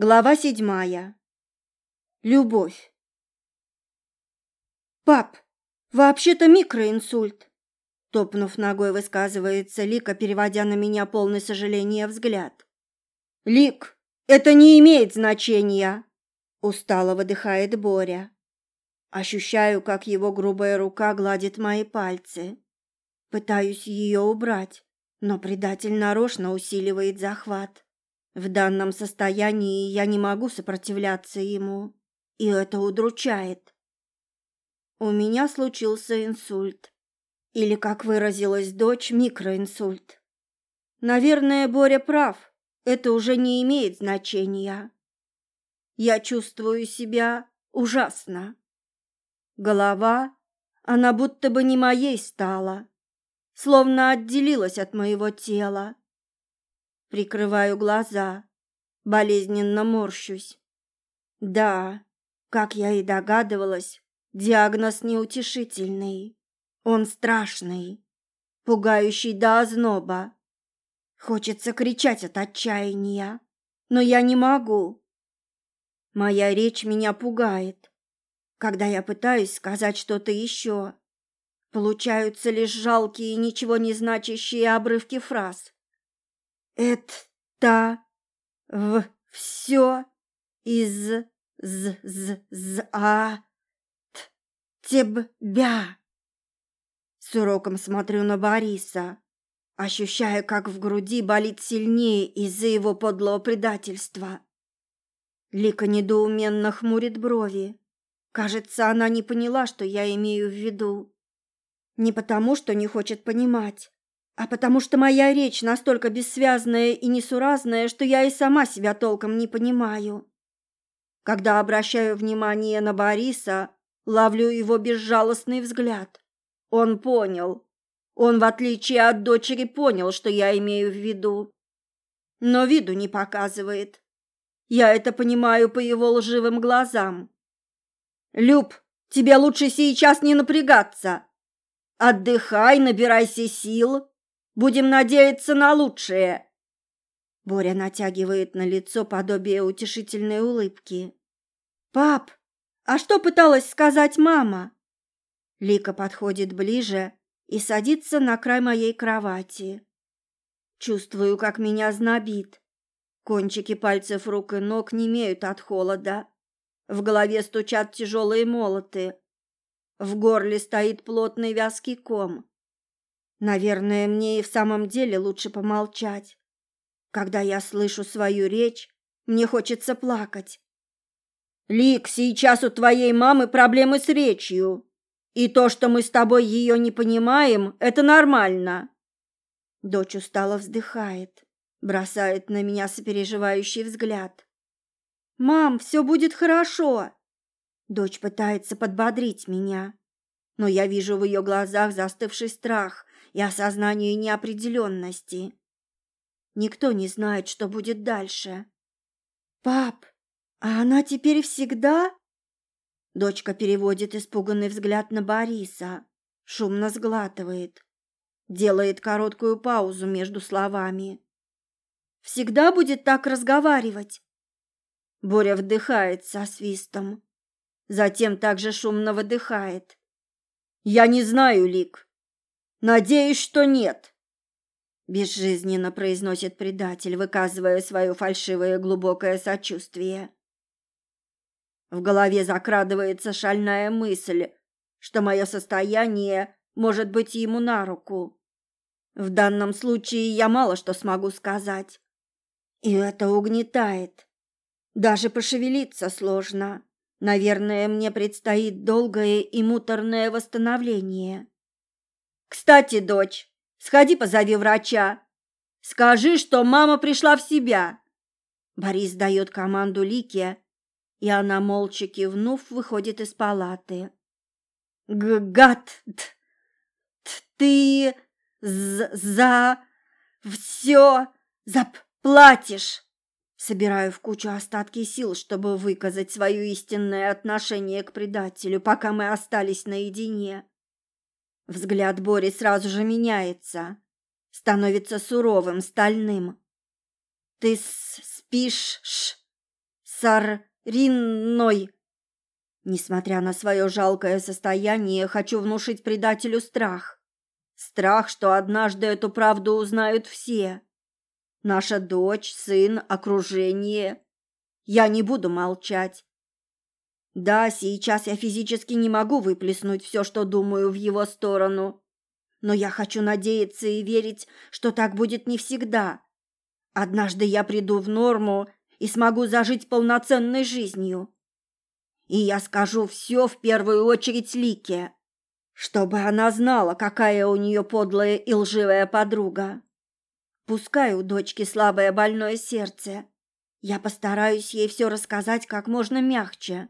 Глава седьмая. Любовь. «Пап, вообще-то микроинсульт!» Топнув ногой, высказывается Лика, переводя на меня полный сожаления взгляд. «Лик, это не имеет значения!» Устало выдыхает Боря. Ощущаю, как его грубая рука гладит мои пальцы. Пытаюсь ее убрать, но предатель нарочно усиливает захват. В данном состоянии я не могу сопротивляться ему, и это удручает. У меня случился инсульт. Или, как выразилась дочь, микроинсульт. Наверное, Боря прав. Это уже не имеет значения. Я чувствую себя ужасно. Голова, она будто бы не моей стала, словно отделилась от моего тела. Прикрываю глаза, болезненно морщусь. Да, как я и догадывалась, диагноз неутешительный. Он страшный, пугающий до озноба. Хочется кричать от отчаяния, но я не могу. Моя речь меня пугает. Когда я пытаюсь сказать что-то еще, получаются лишь жалкие, ничего не значащие обрывки фраз. Это в все из з з з а т тебя. С уроком смотрю на Бориса, ощущая, как в груди болит сильнее из-за его подлого предательства. Лика недоуменно хмурит брови. Кажется, она не поняла, что я имею в виду. Не потому, что не хочет понимать, а потому что моя речь настолько бессвязная и несуразная, что я и сама себя толком не понимаю. Когда обращаю внимание на Бориса, ловлю его безжалостный взгляд. Он понял. Он, в отличие от дочери, понял, что я имею в виду. Но виду не показывает. Я это понимаю по его лживым глазам. «Люб, тебе лучше сейчас не напрягаться. Отдыхай, набирайся сил, Будем надеяться на лучшее. Боря натягивает на лицо подобие утешительной улыбки. Пап, а что пыталась сказать мама? Лика подходит ближе и садится на край моей кровати. Чувствую, как меня знобит. Кончики пальцев рук и ног не имеют от холода. В голове стучат тяжелые молоты. В горле стоит плотный вязкий ком. Наверное, мне и в самом деле лучше помолчать. Когда я слышу свою речь, мне хочется плакать. Лик, сейчас у твоей мамы проблемы с речью. И то, что мы с тобой ее не понимаем, это нормально. Дочь устало вздыхает, бросает на меня сопереживающий взгляд. Мам, все будет хорошо. Дочь пытается подбодрить меня, но я вижу в ее глазах застывший страх и осознание неопределенности. Никто не знает, что будет дальше. «Пап, а она теперь всегда?» Дочка переводит испуганный взгляд на Бориса, шумно сглатывает, делает короткую паузу между словами. «Всегда будет так разговаривать?» Боря вдыхает со свистом, затем также шумно выдыхает. «Я не знаю, Лик. Надеюсь, что нет. Безжизненно произносит предатель, выказывая свое фальшивое глубокое сочувствие. В голове закрадывается шальная мысль, что мое состояние может быть ему на руку. В данном случае я мало что смогу сказать. И это угнетает. Даже пошевелиться сложно. Наверное, мне предстоит долгое и муторное восстановление. Кстати, дочь, сходи позови врача. Скажи, что мама пришла в себя. Борис дает команду Лике, и она, молча кивнув, выходит из палаты. Гад! Ты за все заплатишь! Собираю в кучу остатки сил, чтобы выказать свое истинное отношение к предателю, пока мы остались наедине. Взгляд Бори сразу же меняется, становится суровым, стальным. Ты спишь? Сарриной. Несмотря на свое жалкое состояние, хочу внушить предателю страх. Страх, что однажды эту правду узнают все. Наша дочь, сын, окружение. Я не буду молчать. Да, сейчас я физически не могу выплеснуть все, что думаю в его сторону. Но я хочу надеяться и верить, что так будет не всегда. Однажды я приду в норму и смогу зажить полноценной жизнью. И я скажу все в первую очередь Лике, чтобы она знала, какая у нее подлая и лживая подруга. Пускай у дочки слабое больное сердце, я постараюсь ей все рассказать как можно мягче,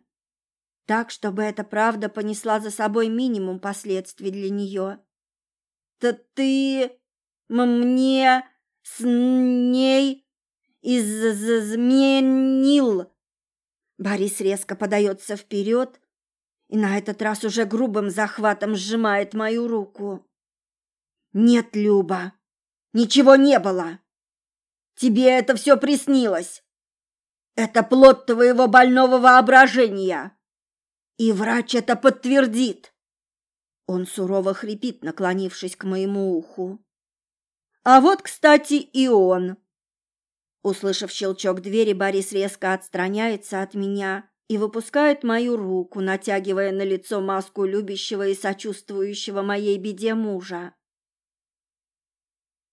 так, чтобы эта правда понесла за собой минимум последствий для нее. «Да ты мне с ней изменил!» Борис резко подается вперед и на этот раз уже грубым захватом сжимает мою руку. «Нет, Люба, ничего не было. Тебе это все приснилось. Это плод твоего больного воображения. И врач это подтвердит. Он сурово хрипит, наклонившись к моему уху. А вот, кстати, и он. Услышав щелчок двери, Борис резко отстраняется от меня и выпускает мою руку, натягивая на лицо маску любящего и сочувствующего моей беде мужа.